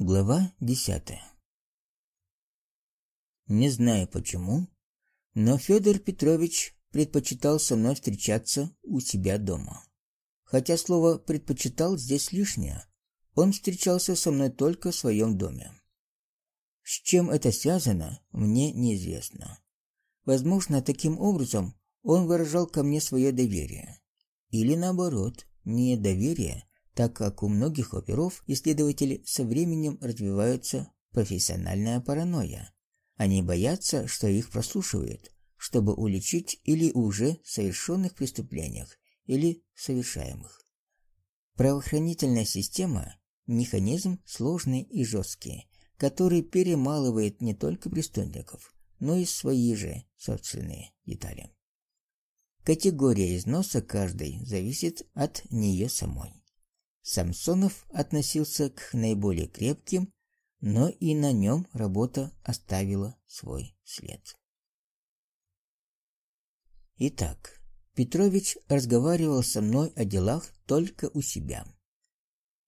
Глава десятая. Не знаю почему, но Федор Петрович предпочитал со мной встречаться у себя дома. Хотя слово предпочитал здесь лишнее. Он встречался со мной только в своем доме. С чем это связано, мне неизвестно. Возможно, таким образом он выражал ко мне свое доверие. Или наоборот, недоверие, так как у многих оперов исследователей со временем развивается профессиональная паранойя. Они боятся, что их прослушивают, чтобы уличить или уже совершенных преступлениях, или совершаемых. Правоохранительная система – механизм сложный и жесткий, который перемалывает не только преступников, но и свои же собственные детали. Категория износа каждой зависит от нее самой. Самсонов относился к наиболее крепким, но и на нем работа оставила свой след. Итак, Петрович разговаривал со мной о делах только у себя.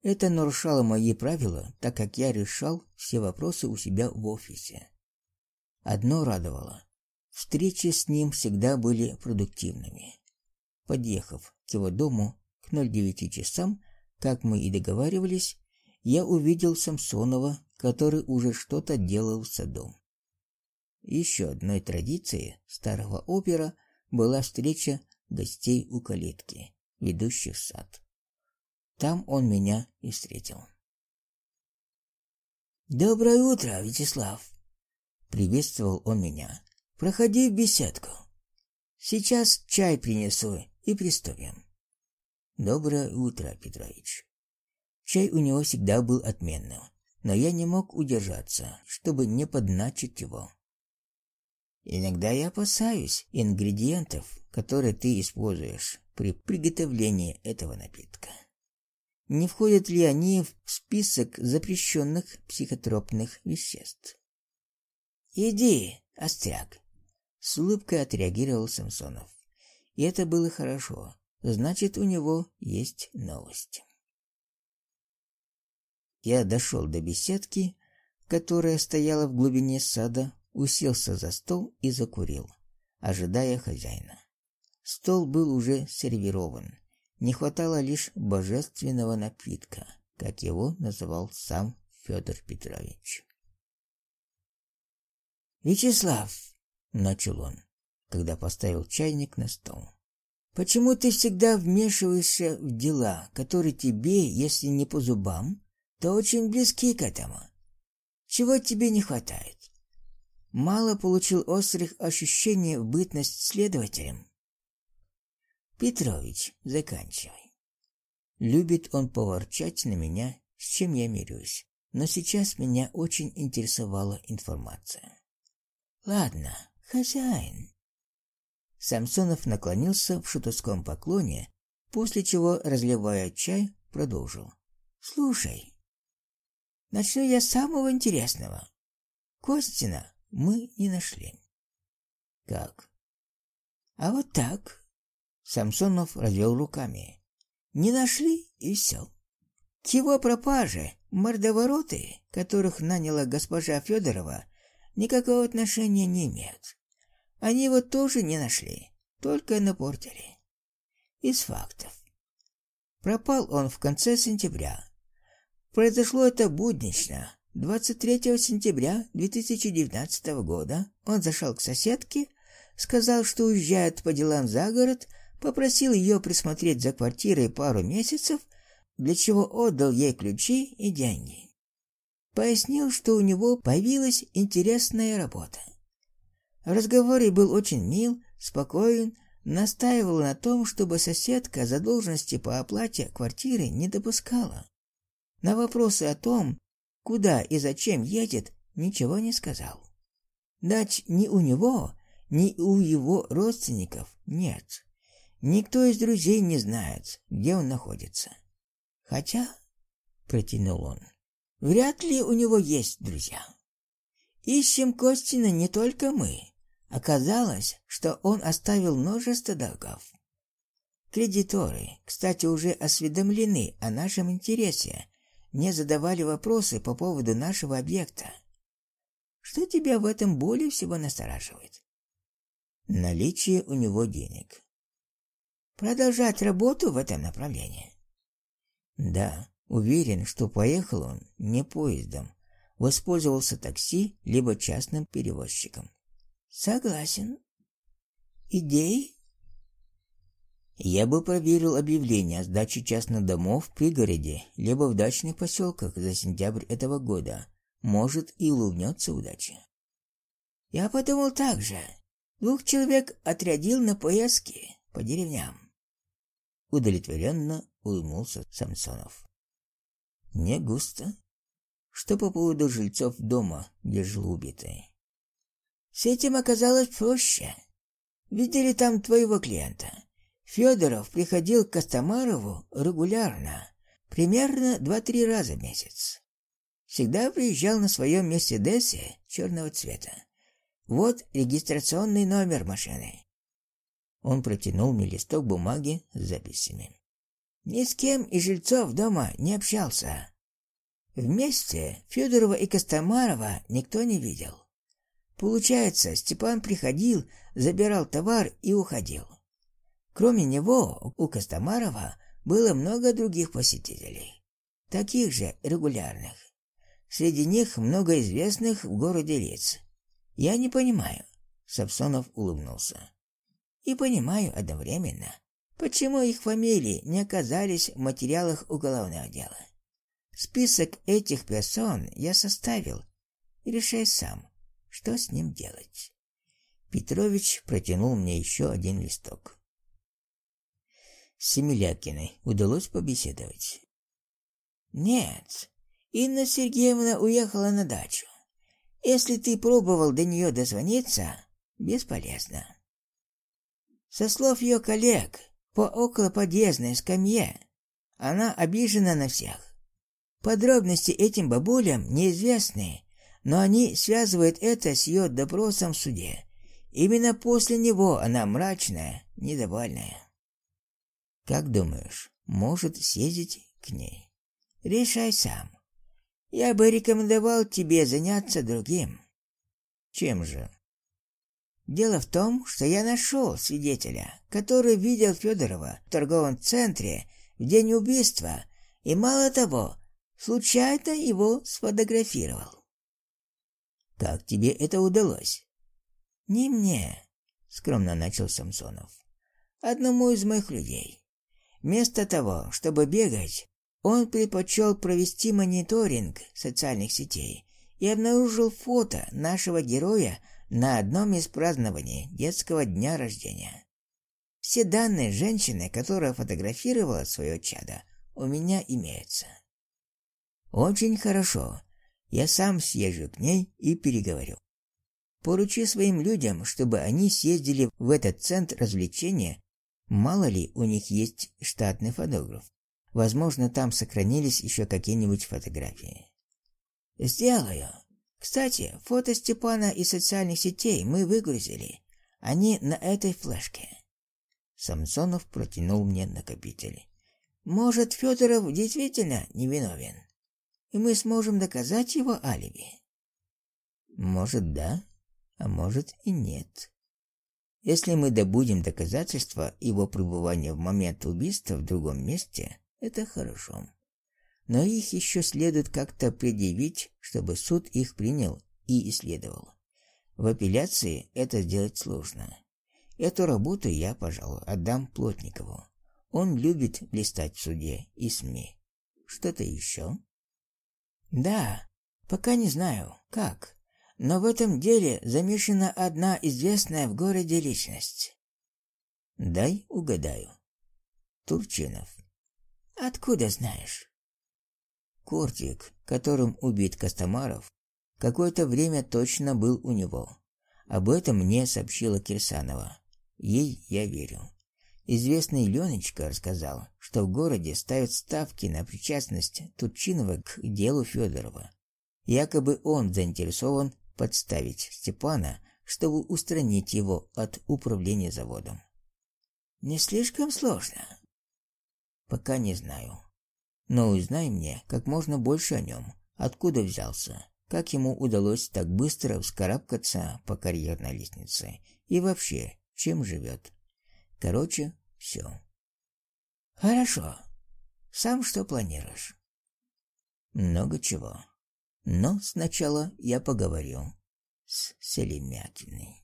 Это нарушало мои правила, так как я решал все вопросы у себя в офисе. Одно радовало. Встречи с ним всегда были продуктивными. Подъехав к его дому к 09 часам, как мы и договаривались, я увидел Самсонова, который уже что-то делал в саду. Еще одной традицией старого опера была встреча гостей у калитки, ведущей в сад. Там он меня и встретил. Доброе утро, Вячеслав. Приветствовал он меня. Проходи в беседку. Сейчас чай принесу и приступим. Доброе утро, Петрович. Чай у него всегда был отменным, но я не мог удержаться, чтобы не подначить его. Иногда я опасаюсь ингредиентов, которые ты используешь при приготовлении этого напитка. Не входят ли они в список запрещенных психотропных веществ? Иди, остряк, с улыбкой отреагировал Самсонов. И это было хорошо. Значит, у него есть новости. Я дошел до беседки, которая стояла в глубине сада, уселся за стол и закурил, ожидая хозяина. Стол был уже сервирован. Не хватало лишь божественного напитка, как его называл сам Федор Петрович. Вячеслав, начал он, когда поставил чайник на стол. Почему ты всегда вмешиваешься в дела, которые тебе, если не по зубам, то очень близки к этому? Чего тебе не хватает? Мало получил острых ощущений в бытность следователем? Петрович, заканчивай. Любит он поворчать на меня, с чем я мирюсь. Но сейчас меня очень интересовала информация. Ладно, хозяин, Самсонов наклонился в шутовском поклоне, после чего, разливая чай, продолжил: "Слушай, начну я с самого интересного. Костина мы не нашли. Как? А вот так. Самсонов развел руками. Не нашли и все. К его пропаже мордовороты, которых наняла госпожа Федорова, никакого отношения не имеют. Они его тоже не нашли, только напортили. Из фактов. Пропал он в конце сентября. Произошло это буднично. 23 сентября 2019 года он зашел к соседке, сказал, что уезжает по делам за город, попросил ее присмотреть за квартирой пару месяцев, для чего отдал ей ключи и деньги. Пояснил, что у него появилась интересная работа. В был очень мил, спокоен, настаивал на том, чтобы соседка задолженности по оплате квартиры не допускала. На вопросы о том, куда и зачем едет, ничего не сказал. Дать ни у него, ни у его родственников нет. Никто из друзей не знает, где он находится. Хотя, протянул он, вряд ли у него есть друзья. Ищем Костина не только мы. Оказалось, что он оставил множество долгов. Кредиторы, кстати, уже осведомлены о нашем интересе, не задавали вопросы по поводу нашего объекта. Что тебя в этом более всего настораживает? Наличие у него денег. Продолжать работу в этом направлении? Да, уверен, что поехал он не поездом, воспользовался такси либо частным перевозчиком. Согласен. Идеи? Я бы проверил объявление о сдаче частных домов в пригороде, либо в дачных поселках за сентябрь этого года. Может, и улыбнется удача. Я подумал так же. Двух человек отрядил на поездки по деревням. Удовлетворенно улыбнулся Самсонов. Не густо. Что по поводу жильцов дома, где жил убитый? С этим оказалось проще. Видели там твоего клиента? Федоров приходил к Костомарову регулярно, примерно два-три раза в месяц. Всегда приезжал на своем Мерседесе черного цвета. Вот регистрационный номер машины. Он протянул мне листок бумаги с записями. Ни с кем из жильцов дома не общался. Вместе Федорова и Костомарова никто не видел. Получается, Степан приходил, забирал товар и уходил. Кроме него, у Костомарова было много других посетителей, таких же регулярных. Среди них много известных в городе лиц. Я не понимаю, Сапсонов улыбнулся. И понимаю одновременно, почему их фамилии не оказались в материалах уголовного дела. Список этих персон я составил. Решай сам, что с ним делать. Петрович протянул мне еще один листок. Семилякиной удалось побеседовать? Нет. Инна Сергеевна уехала на дачу. Если ты пробовал до нее дозвониться, бесполезно. Со слов ее коллег, по околоподъездной скамье, она обижена на всех. Подробности этим бабулям неизвестны, но они связывают это с ее допросом в суде. Именно после него она мрачная, недовольная. Как думаешь, может съездить к ней? Решай сам. Я бы рекомендовал тебе заняться другим. Чем же? Дело в том, что я нашел свидетеля, который видел Федорова в торговом центре в день убийства, и мало того, случайно его сфотографировал. Как тебе это удалось? Не мне, скромно начал Самсонов. Одному из моих людей. Вместо того, чтобы бегать, он предпочел провести мониторинг социальных сетей и обнаружил фото нашего героя на одном из празднований детского дня рождения. Все данные женщины, которая фотографировала свое чадо, у меня имеются. Очень хорошо. Я сам съезжу к ней и переговорю. Поручи своим людям, чтобы они съездили в этот центр развлечения Мало ли, у них есть штатный фотограф. Возможно, там сохранились еще какие-нибудь фотографии. Сделаю. Кстати, фото Степана из социальных сетей мы выгрузили. Они на этой флешке. Самсонов протянул мне накопитель. Может, Федоров действительно невиновен, и мы сможем доказать его алиби. Может, да, а может и нет. Если мы добудем доказательства его пребывания в момент убийства в другом месте, это хорошо. Но их еще следует как-то предъявить, чтобы суд их принял и исследовал. В апелляции это сделать сложно. Эту работу я, пожалуй, отдам Плотникову. Он любит блистать в суде и СМИ. Что-то еще? Да, пока не знаю, как. Но в этом деле замешана одна известная в городе личность. Дай угадаю. Турчинов. Откуда знаешь? Кортик, которым убит Костомаров, какое-то время точно был у него. Об этом мне сообщила Кирсанова. Ей я верю. Известный Леночка рассказал, что в городе ставят ставки на причастность Турчинова к делу Федорова. Якобы он заинтересован подставить Степана, чтобы устранить его от управления заводом. Не слишком сложно. Пока не знаю. Но узнай мне как можно больше о нем, откуда взялся, как ему удалось так быстро вскарабкаться по карьерной лестнице и вообще, чем живет. Короче, все. Хорошо. Сам что планируешь? Много чего. Но сначала я поговорю с Селимятиной.